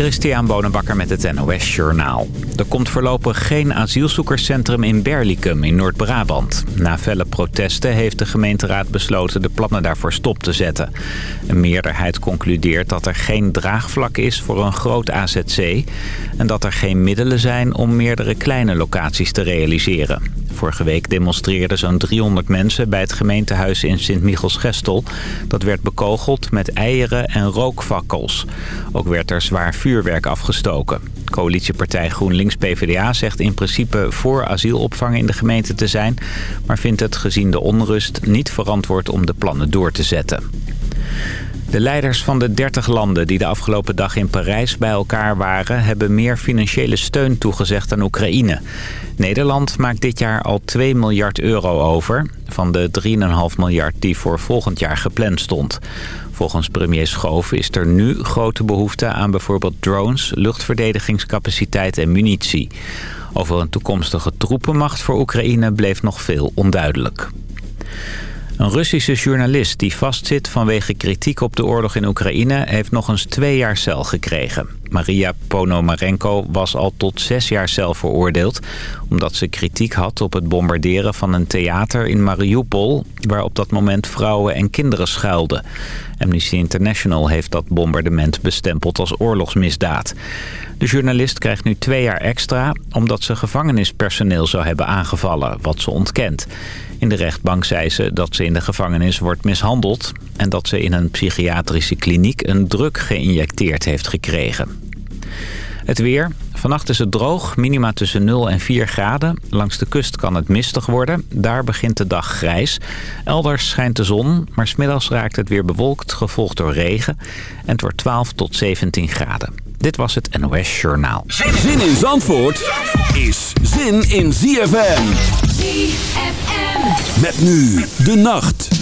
Christian Bonenbakker met het NOS Journaal. Er komt voorlopig geen asielzoekerscentrum in Berlicum in Noord-Brabant. Na felle protesten heeft de gemeenteraad besloten de plannen daarvoor stop te zetten. Een meerderheid concludeert dat er geen draagvlak is voor een groot AZC... en dat er geen middelen zijn om meerdere kleine locaties te realiseren. Vorige week demonstreerden zo'n 300 mensen bij het gemeentehuis in Sint-Michels-Gestel. Dat werd bekogeld met eieren en rookvakkels. Ook werd er zwaar vuurwerk afgestoken. Coalitiepartij GroenLinks-PVDA zegt in principe voor asielopvang in de gemeente te zijn... maar vindt het gezien de onrust niet verantwoord om de plannen door te zetten. De leiders van de 30 landen die de afgelopen dag in Parijs bij elkaar waren... hebben meer financiële steun toegezegd aan Oekraïne. Nederland maakt dit jaar al 2 miljard euro over... van de 3,5 miljard die voor volgend jaar gepland stond. Volgens premier Schoof is er nu grote behoefte aan bijvoorbeeld drones... luchtverdedigingscapaciteit en munitie. Over een toekomstige troepenmacht voor Oekraïne bleef nog veel onduidelijk. Een Russische journalist die vastzit vanwege kritiek op de oorlog in Oekraïne... heeft nog eens twee jaar cel gekregen. Maria Ponomarenko was al tot zes jaar cel veroordeeld... omdat ze kritiek had op het bombarderen van een theater in Mariupol... waar op dat moment vrouwen en kinderen schuilden. Amnesty International heeft dat bombardement bestempeld als oorlogsmisdaad. De journalist krijgt nu twee jaar extra... omdat ze gevangenispersoneel zou hebben aangevallen, wat ze ontkent. In de rechtbank zei ze dat ze in de gevangenis wordt mishandeld... en dat ze in een psychiatrische kliniek een druk geïnjecteerd heeft gekregen. Het weer. Vannacht is het droog, minima tussen 0 en 4 graden. Langs de kust kan het mistig worden. Daar begint de dag grijs. Elders schijnt de zon, maar smiddags raakt het weer bewolkt, gevolgd door regen. En het wordt 12 tot 17 graden. Dit was het NOS Journaal. Zin in Zandvoort is zin in ZFM. ZFM. Met nu de nacht.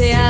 sea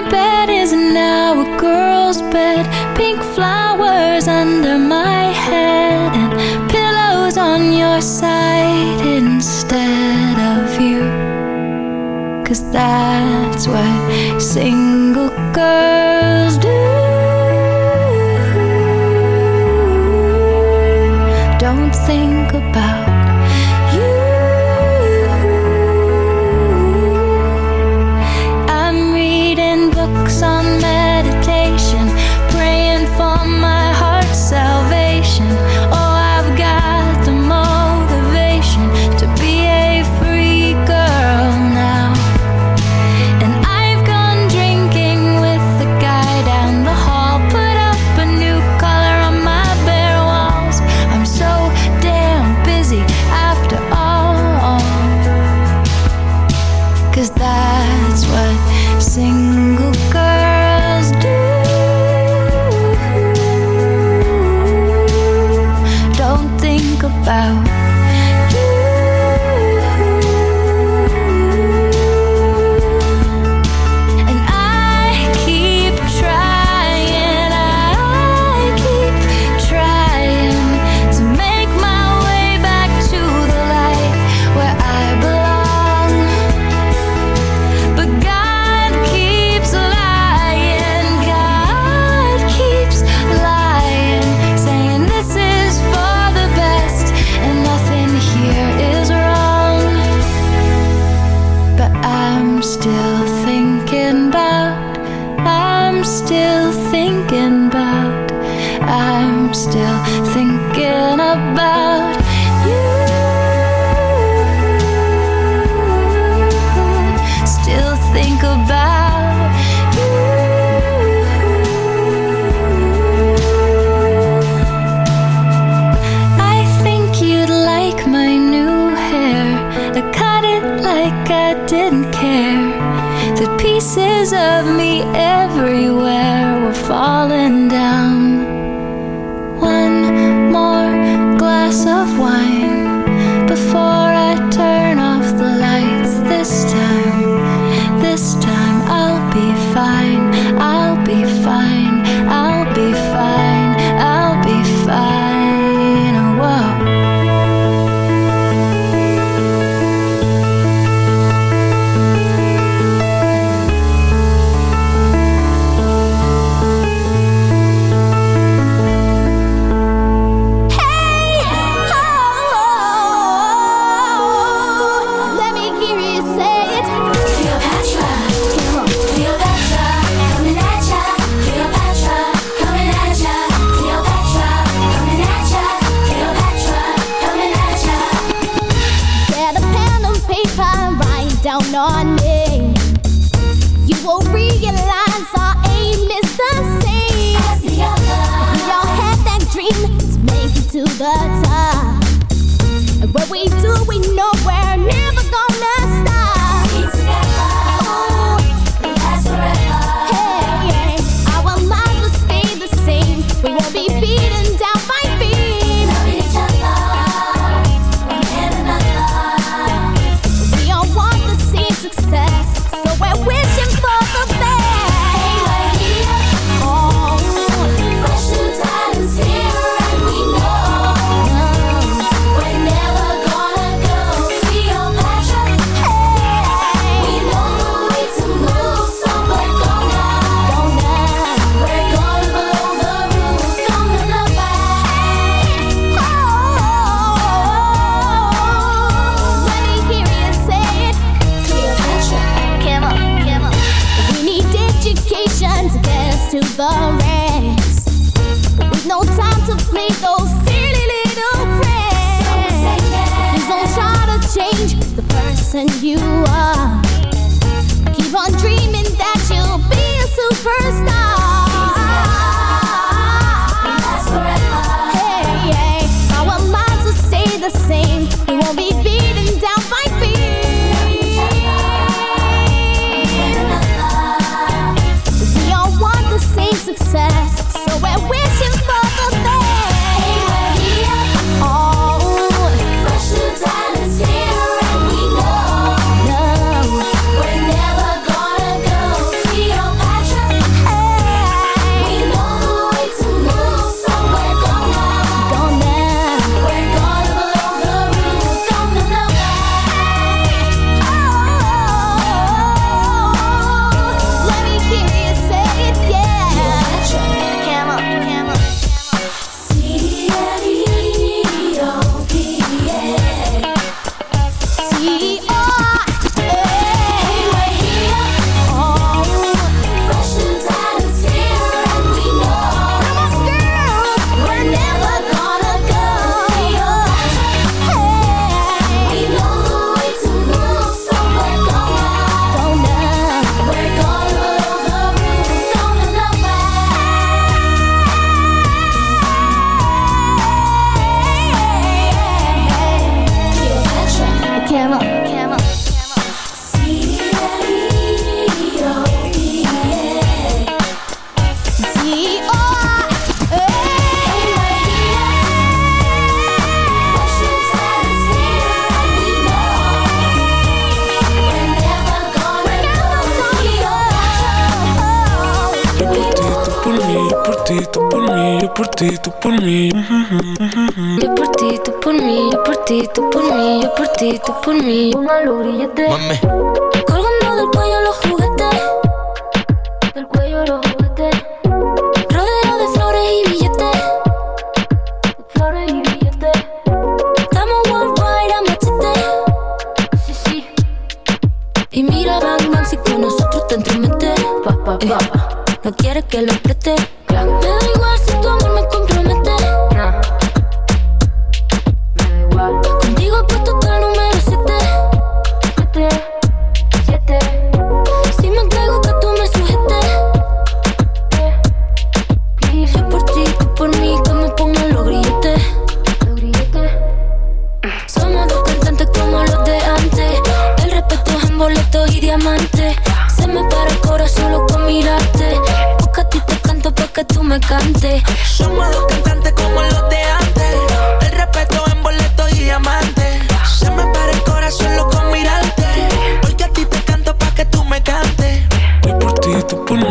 My bed is now a girl's bed, pink flowers under my head, and pillows on your side instead of you. Cause that's what single girls do. Don't think about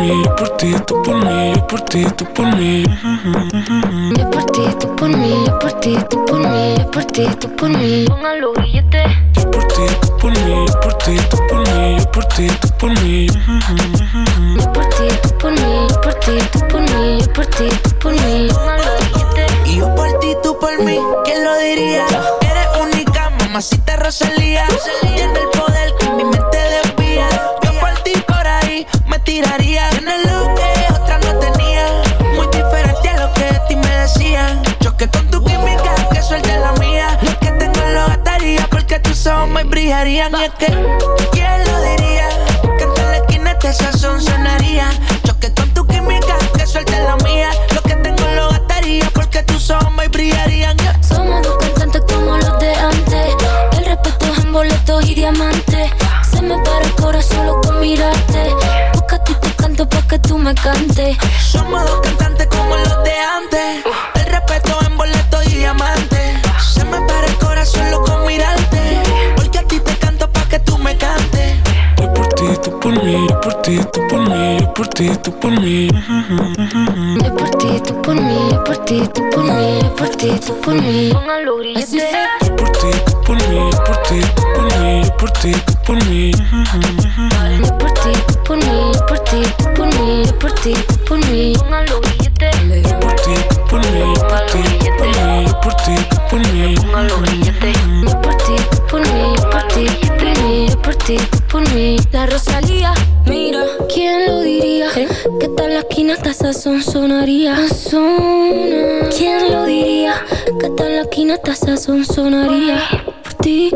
mí, yo por ti, tú por mí, yo por ti, tú por mí. Yo por ti, tú por mí, yo por ti, tú por mí, yo por ti, tú por mí. Pongan los billetes. Yo por ti, tú por mí, yo por ti, tú por mí, yo por ti, tú por mí. Yo por ti, tú por mí, yo por ti, tú por mí, yo por ti, tú por mí. Pongan los billetes. Y yo por ti, tú por mí, ¿quién lo diría? Eres única, mamacita Rosalía. Tiene el poder me brillarían. Y es que, ¿quién lo diría? Que en la esquina este sazón sonaría. Choque con tu química, que suelte la mía. Lo que tengo lo gastaría porque tus ojos me brillarían. Somos dos cantantes como los de antes. El respeto es en boletos y diamantes. Se me para el corazón solo con mirarte. Busca te canto pa' que tú me cantes. Somos dos cantantes ti, tú por mí, yo por ti, tú por mí. Yo por ti, tú por mí, yo por ti, tú por mí, yo por ti, tú por mí. Billetes. Yo por ti, tú por mí, yo por ti, tú por mí, yo por ti, tú por mí. Yo por ti, tú por mí, yo por ti, tú por mí, yo por ti, tú por mí. Yo por ti, tú por mí, yo por ti, tú por mí, yo por ti, tú por mí. Yo por ti, tú por mí, yo por ti, tú por mí, yo por ti, tú por mí. La Rosalía, esquina hasta sazón sonaría. Sazona. ¿Quién lo diría? Que tal la esquina hasta sazón sonaría. Por ti,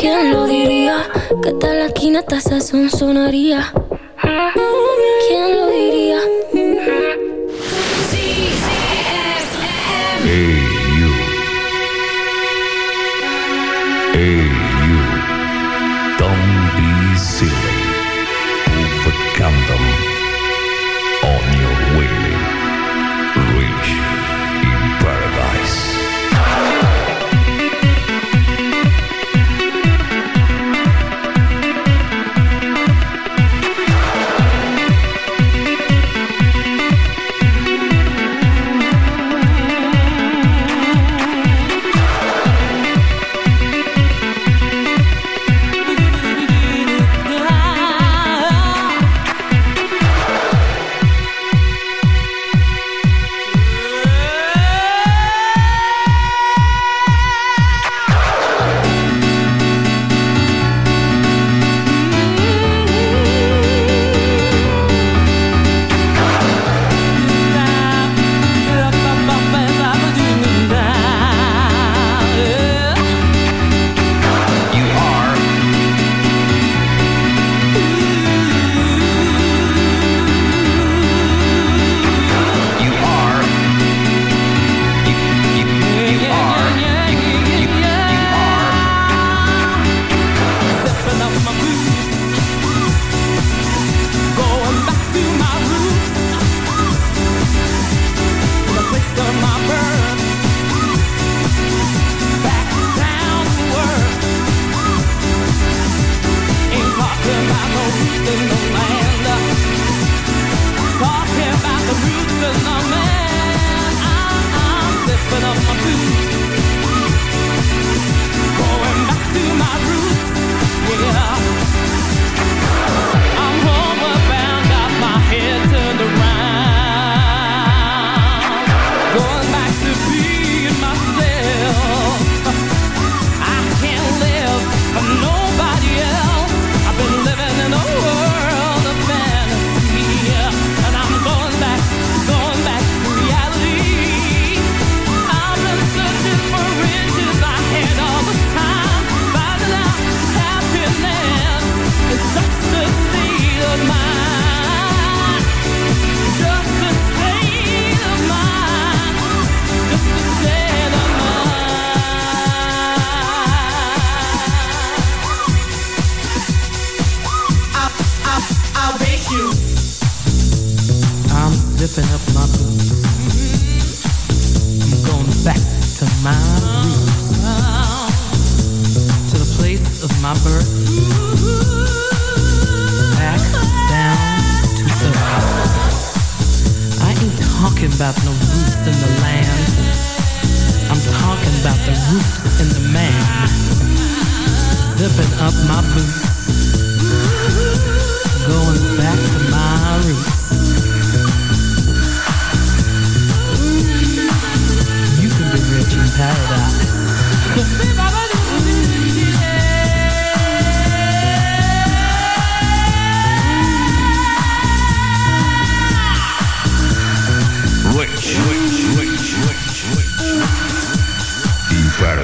¿quién lo diría? Que tal la esquina hasta sazón sonaría. ¿Quién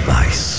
Nice.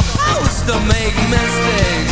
supposed to make mistakes.